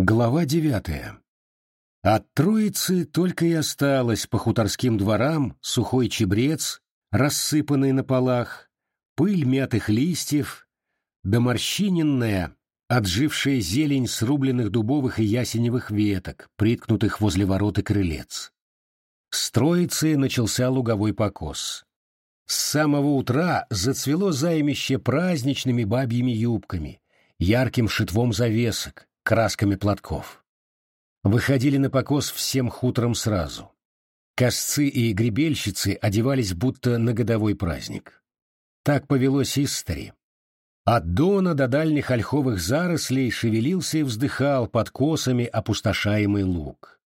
Глава девятая. От Троицы только и осталось по хуторским дворам сухой чебрец, рассыпанный на полах, пыль мятых листьев, да морщиненная, отжившая зелень срубленных дубовых и ясеневых веток, приткнутых возле ворот и крылец. С Троицы начался луговой покос. С самого утра зацвело займище праздничными бабьими юбками, ярким шитвом завесок, красками платков. Выходили на покос всем хутором сразу. Косцы и гребельщицы одевались будто на годовой праздник. Так повелось истори. От дона до дальних ольховых зарослей шевелился и вздыхал под косами опустошаемый луг.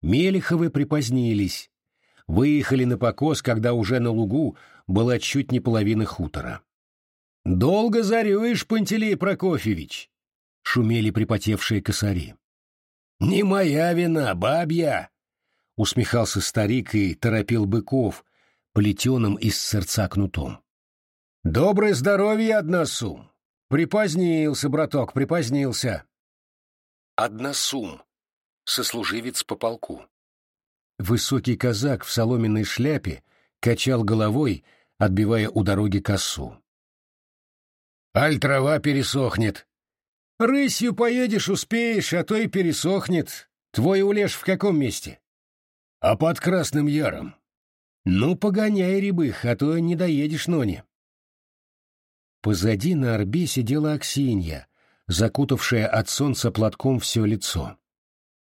Мелеховы припозднились, выехали на покос, когда уже на лугу была чуть не половина хутора. «Долго зарюешь, Пантелей Прокофьевич!» — шумели припотевшие косари. «Не моя вина, бабья!» — усмехался старик и торопил быков, плетеным из сердца кнутом. «Доброе здоровье, Односум! Припозднился, браток, припозднился!» Односум, сослуживец по полку. Высокий казак в соломенной шляпе качал головой, отбивая у дороги косу. «Аль трава пересохнет!» Рысью поедешь, успеешь, а то и пересохнет. Твой улеж в каком месте? А под Красным Яром. Ну, погоняй, рябых, а то не доедешь, Нони. Позади на орбе сидела Аксинья, закутавшая от солнца платком все лицо.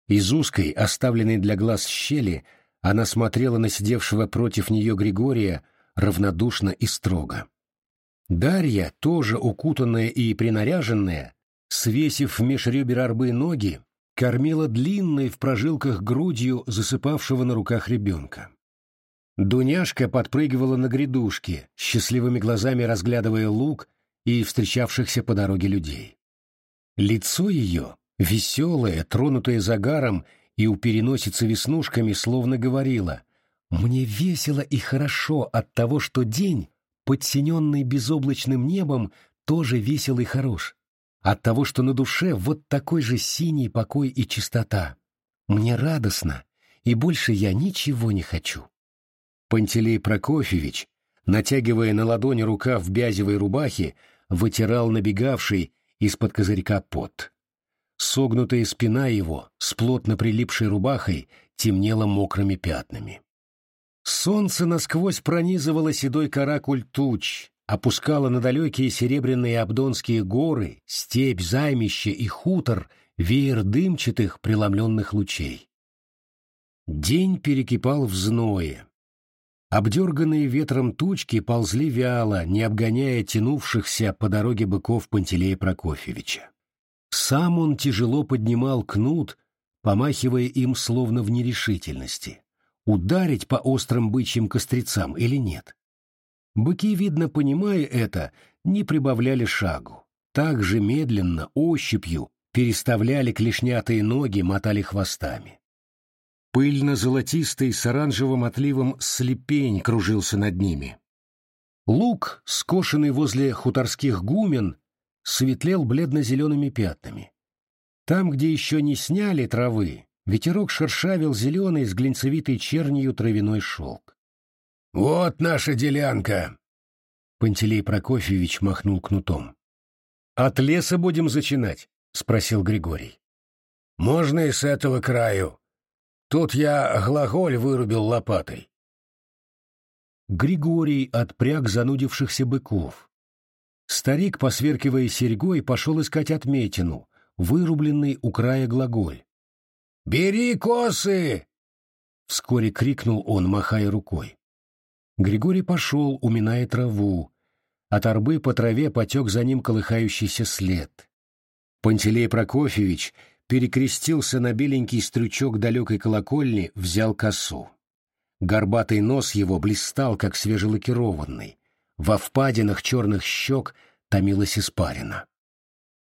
Из узкой, оставленной для глаз щели, она смотрела на сидевшего против нее Григория равнодушно и строго. Дарья, тоже укутанная и принаряженная, свесив меж ребер арбы ноги, кормила длинной в прожилках грудью засыпавшего на руках ребенка. Дуняшка подпрыгивала на грядушке, счастливыми глазами разглядывая луг и встречавшихся по дороге людей. Лицо ее, веселое, тронутое загаром и у переносицы веснушками, словно говорило «Мне весело и хорошо от того, что день, подсиненный безоблачным небом, тоже весел и хорош от того, что на душе вот такой же синий покой и чистота. Мне радостно, и больше я ничего не хочу. Пантелей Прокофьевич, натягивая на ладони рука в бязевой рубахе, вытирал набегавший из-под козырька пот. Согнутая спина его, с плотно прилипшей рубахой, темнела мокрыми пятнами. Солнце насквозь пронизывало седой каракуль туч, опускала на далекие серебряные Абдонские горы, степь, займище и хутор веер дымчатых преломленных лучей. День перекипал в зное. Обдерганные ветром тучки ползли вяло, не обгоняя тянувшихся по дороге быков Пантелея Прокофьевича. Сам он тяжело поднимал кнут, помахивая им словно в нерешительности. Ударить по острым бычьим кострицам или нет? Быки, видно, понимая это, не прибавляли шагу. Так же медленно, ощупью, переставляли клешнятые ноги, мотали хвостами. Пыльно-золотистый с оранжевым отливом слепень кружился над ними. Лук, скошенный возле хуторских гумен, светлел бледно-зелеными пятнами. Там, где еще не сняли травы, ветерок шершавил зеленый с глинцевитой чернью травяной шелк. «Вот наша делянка!» Пантелей Прокофьевич махнул кнутом. «От леса будем зачинать?» — спросил Григорий. «Можно и с этого краю. Тут я глаголь вырубил лопатой». Григорий отпряг занудившихся быков. Старик, посверкивая серьгой, пошел искать отметину, вырубленный у края глаголь. «Бери косы!» — вскоре крикнул он, махая рукой. Григорий пошел, уминая траву. От арбы по траве потек за ним колыхающийся след. Пантелей Прокофьевич перекрестился на беленький стручок далекой колокольни, взял косу. Горбатый нос его блистал, как свежелакированный. Во впадинах черных щек томилась испарина.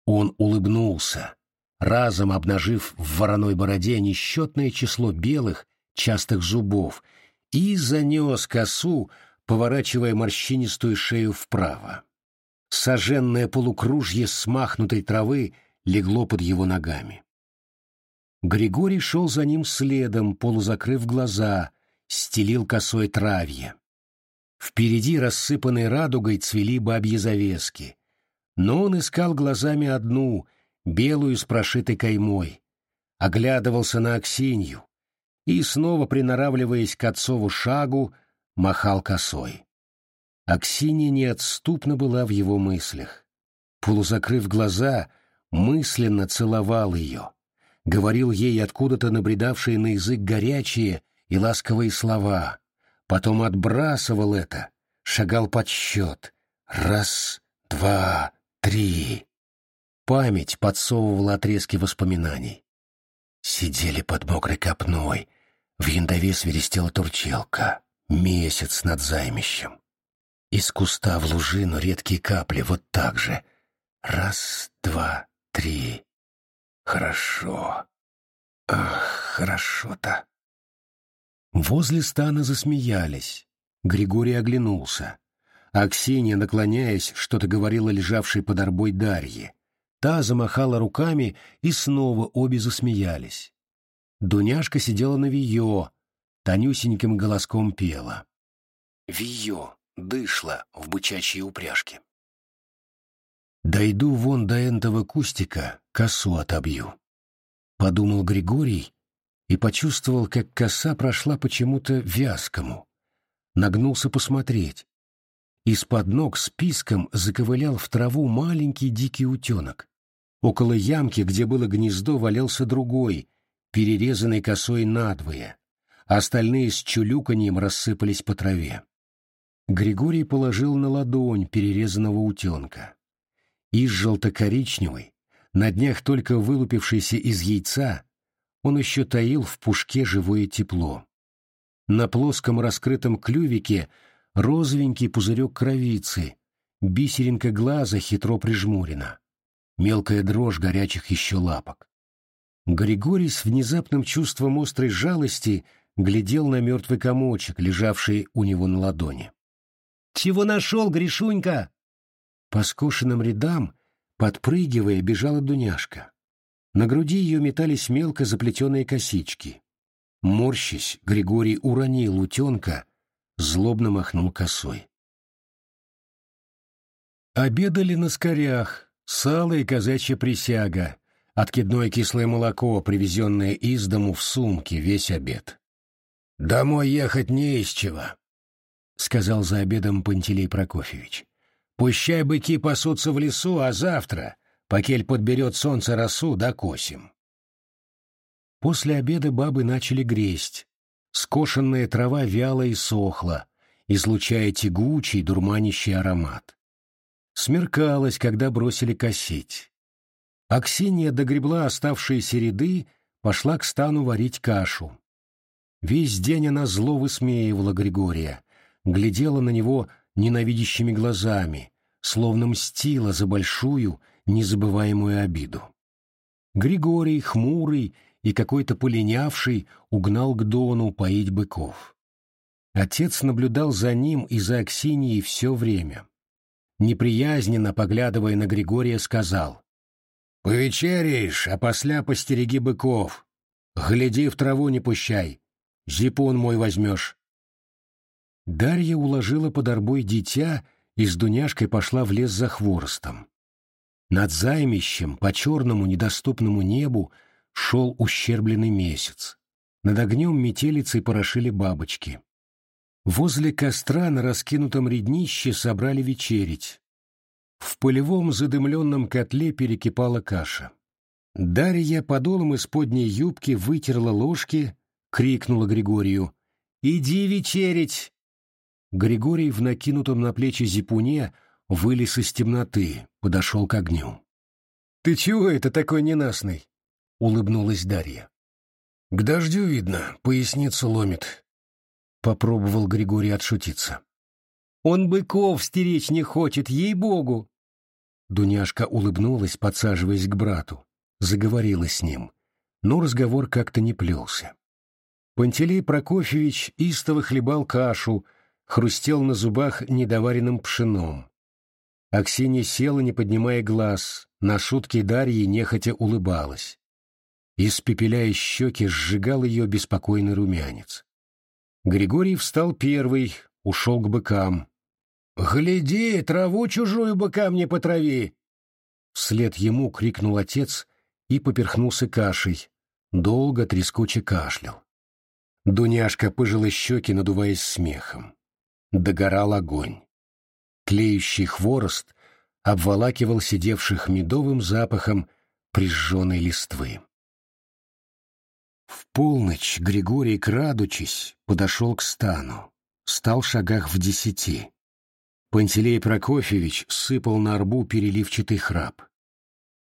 Он улыбнулся, разом обнажив в вороной бороде несчетное число белых, частых зубов — и занес косу, поворачивая морщинистую шею вправо. Соженное полукружье смахнутой травы легло под его ногами. Григорий шел за ним следом, полузакрыв глаза, стелил косой травье. Впереди, рассыпанной радугой, цвели бабьи завески. Но он искал глазами одну, белую с прошитой каймой. Оглядывался на Аксинью и, снова приноравливаясь к отцову шагу, махал косой. Аксинья неотступно была в его мыслях. Полузакрыв глаза, мысленно целовал ее. Говорил ей откуда-то набредавшие на язык горячие и ласковые слова. Потом отбрасывал это, шагал под счет. Раз, два, три. Память подсовывала отрезки воспоминаний. Сидели под мокрой копной. В яндове свиристела турчелка. Месяц над займищем. Из куста в лужину редкие капли вот так же. Раз, два, три. Хорошо. Ах, хорошо-то. Возле стана засмеялись. Григорий оглянулся. А Ксения, наклоняясь, что-то говорила лежавшей под арбой Дарье. Та замахала руками, и снова обе засмеялись. Дуняшка сидела на виё, тонюсеньким голоском пела. Виё, дышла в бычачьей упряжке. «Дойду вон до этого кустика, косу отобью», — подумал Григорий и почувствовал, как коса прошла почему-то вязкому. Нагнулся посмотреть. Из-под ног списком заковылял в траву маленький дикий утенок. Около ямки, где было гнездо, валялся другой, перерезанный косой надвое. Остальные с чулюканьем рассыпались по траве. Григорий положил на ладонь перерезанного утенка. Из желто-коричневой, на днях только вылупившийся из яйца, он еще таил в пушке живое тепло. На плоском раскрытом клювике розовенький пузырек кровицы, бисеринка глаза хитро прижмурена, мелкая дрожь горячих еще лапок. Григорий с внезапным чувством острой жалости глядел на мертвый комочек, лежавший у него на ладони. «Чего нашел, Гришунька?» По скошенным рядам, подпрыгивая, бежала Дуняшка. На груди ее метались мелко заплетенные косички. Морщись, Григорий уронил утенка, злобно махнул косой. Обедали на скорях, сало и казачья присяга, откидное кислое молоко, привезенное из дому в сумке, весь обед. «Домой ехать не из чего», — сказал за обедом Пантелей Прокофьевич. «Пущай быки пасутся в лесу, а завтра покель подберет солнце росу, да косим. После обеда бабы начали гресть. Скошенная трава вяла и сохла, излучая тягучий, дурманящий аромат. Смеркалось, когда бросили косить. Аксинья догребла оставшиеся ряды, пошла к стану варить кашу. Весь день она зло высмеивала Григория, глядела на него ненавидящими глазами, словно мстила за большую, незабываемую обиду. Григорий, хмурый и какой-то полинявший, угнал к Дону поить быков. Отец наблюдал за ним и за Аксиньей все время. Неприязненно, поглядывая на Григория, сказал «Повечеряешь, а после постереги быков. Гляди, в траву не пущай. Зипун мой возьмешь». Дарья уложила под арбой дитя и с Дуняшкой пошла в лес за хворостом. Над займищем по черному недоступному небу шел ущербленный месяц. Над огнем метелицей порошили бабочки. Возле костра на раскинутом реднище собрали вечерить. В полевом задымленном котле перекипала каша. Дарья подолом из подней юбки вытерла ложки, крикнула Григорию «Иди вечерить!» Григорий в накинутом на плечи зипуне вылез из темноты, подошел к огню. «Ты чего это такой ненастный?» — улыбнулась Дарья. «К дождю, видно, поясницу ломит», — попробовал Григорий отшутиться. «Он быков стеречь не хочет, ей-богу!» Дуняшка улыбнулась, подсаживаясь к брату, заговорила с ним, но разговор как-то не плелся. Пантелей Прокофьевич истово хлебал кашу, хрустел на зубах недоваренным пшеном. Аксинья села, не поднимая глаз, на шутки Дарьи нехотя улыбалась. испепеляя щеки, сжигал ее беспокойный румянец. Григорий встал первый, ушел к быкам. «Гляди, траву чужую быкам не потрави!» Вслед ему крикнул отец и поперхнулся кашей, долго трескуче кашлял. Дуняшка пыжила щеки, надуваясь смехом. Догорал огонь. Клеющий хворост обволакивал сидевших медовым запахом прижженной листвы. В полночь Григорий, крадучись, подошел к стану. Стал шагах в десяти. Пантелей Прокофьевич сыпал на арбу переливчатый храп.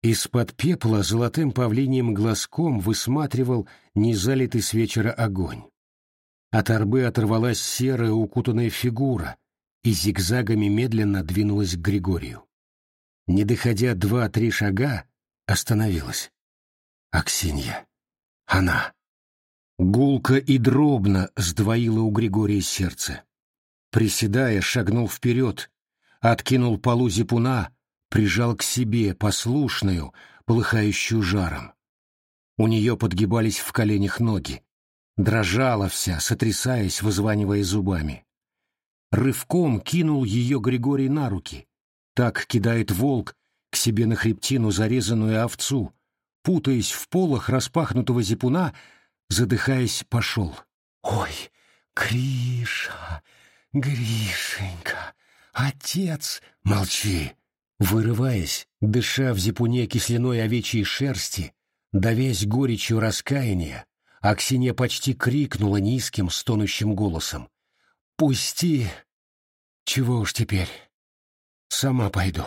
Из-под пепла золотым павлиньим глазком высматривал незалитый с вечера огонь. От арбы оторвалась серая укутанная фигура и зигзагами медленно двинулась к Григорию. Не доходя два-три шага, остановилась. Аксинья. Она. Гулко и дробно сдвоило у Григория сердце. Приседая, шагнул вперед, откинул полу зипуна, прижал к себе послушную, полыхающую жаром. У нее подгибались в коленях ноги. Дрожала вся, сотрясаясь, вызванивая зубами. Рывком кинул ее Григорий на руки. Так кидает волк к себе на хребтину зарезанную овцу. Путаясь в полах распахнутого зипуна, задыхаясь, пошел. «Ой, Гриша, Гришенька, отец, молчи!» Вырываясь, дыша в зипуне кисляной овечьей шерсти, давясь горечью раскаяния, Аксинья почти крикнула низким, стонущим голосом. «Пусти! Чего уж теперь? Сама пойду».